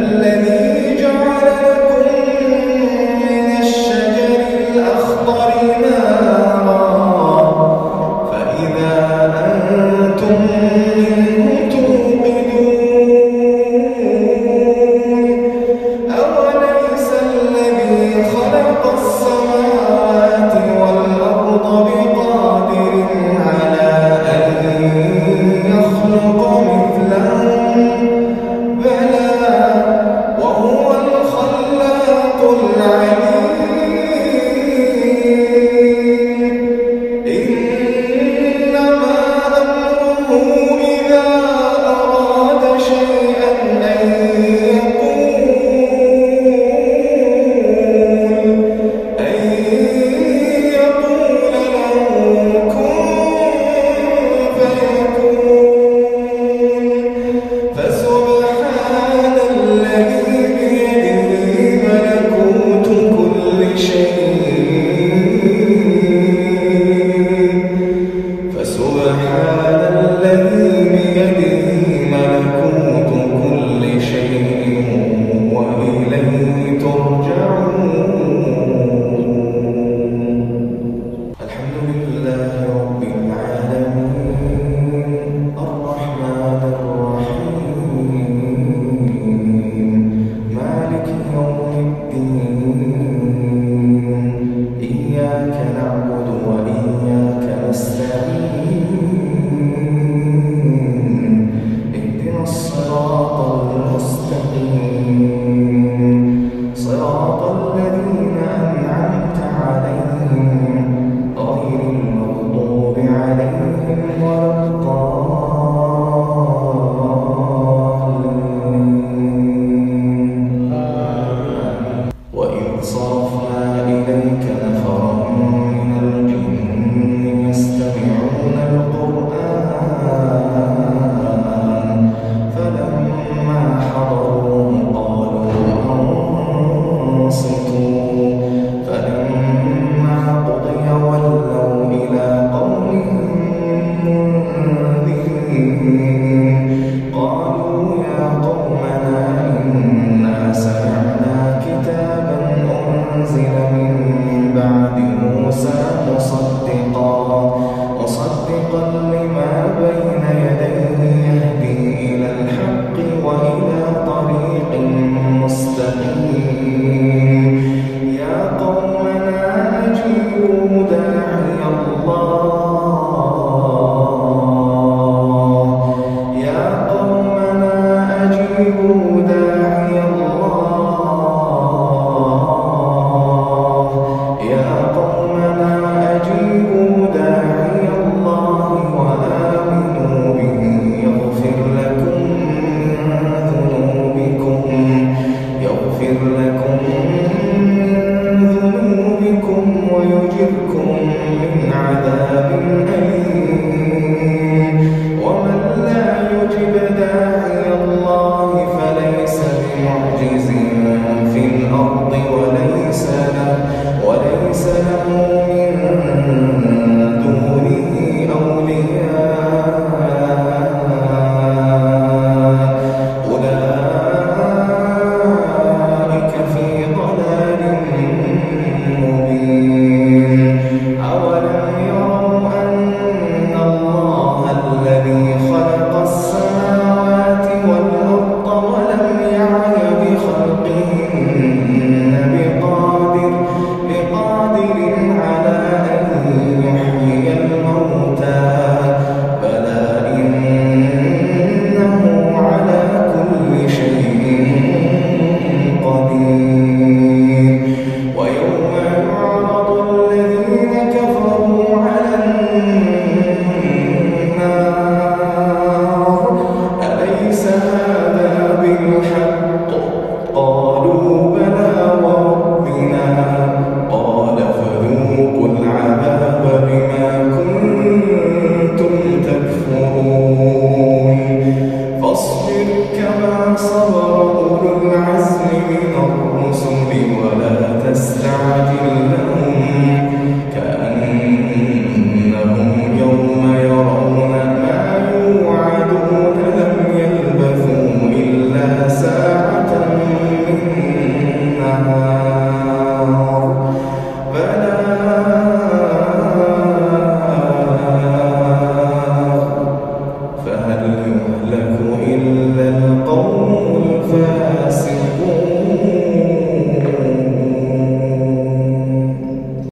الذي